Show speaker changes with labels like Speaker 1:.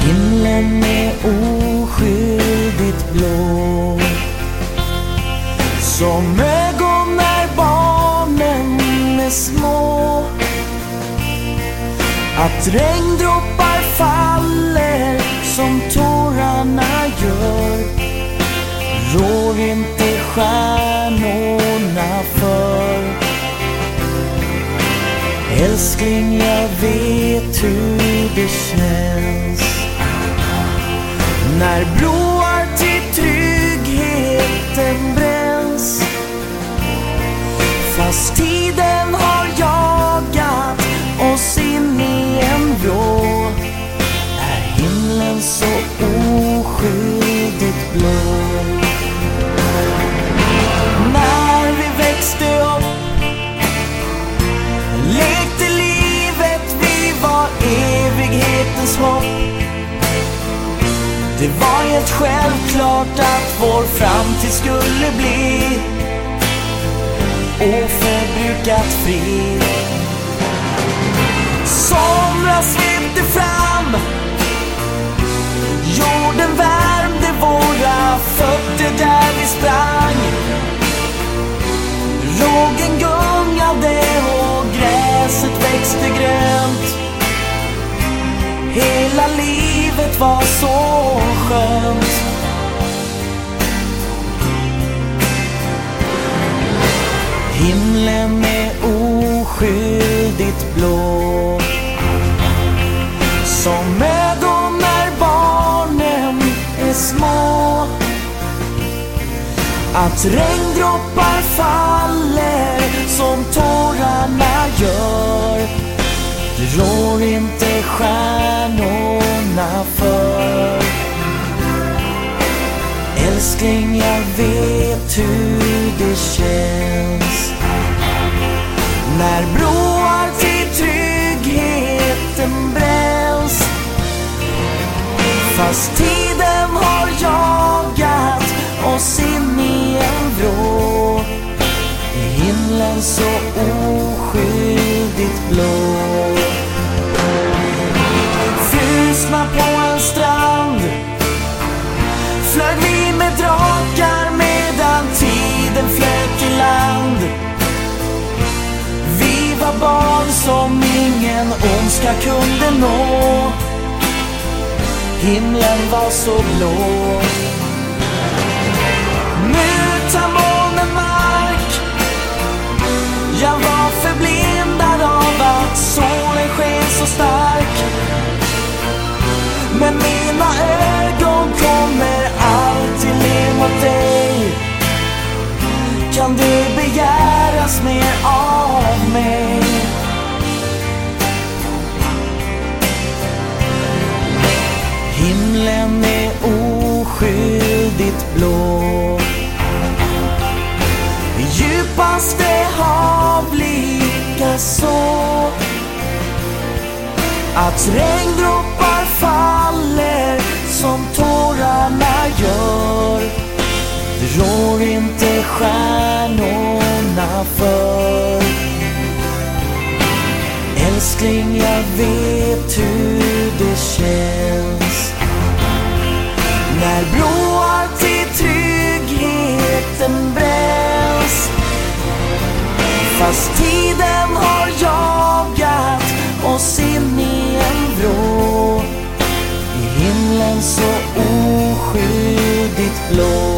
Speaker 1: Himlen är oskyldigt blå Som ögon när barnen är små Att regndroppar faller som tårarna gör Rår inte stjärnorna. Älskling, jag vet hur det känns När broar till tryggheten bränns. Fast tiden helt självklart att vår framtid skulle bli oförbrukat fri Somras svepte fram Jorden Himlen är oskyldigt blå. Som ögon när barnen är små. Att regndroppar faller som tårarna gör. Det rår inte stjärnorna för. Älskling, jag vet hur det känns. När broar till tryggheten bränns. Fast tiden har jagat oss in i en vrå. Är himlen så oskyldigt blå. Frusna på en strand. Flög vi ingen ondska kunde nå. Himlen var så blå. Nu tar månen mark. Jag var förblindad av att solen sken så stark. Men mina ögon kommer alltid le mot dig. Kan det begäras mer av Djupaste hav likaså Att regndroppar faller som tårarna gör. Det rår inte stjärnorna för. Älskling, jag vet hur det känns. När blod Fast tiden har jagat oss in i en vrå. I himlen så oskyldigt blå.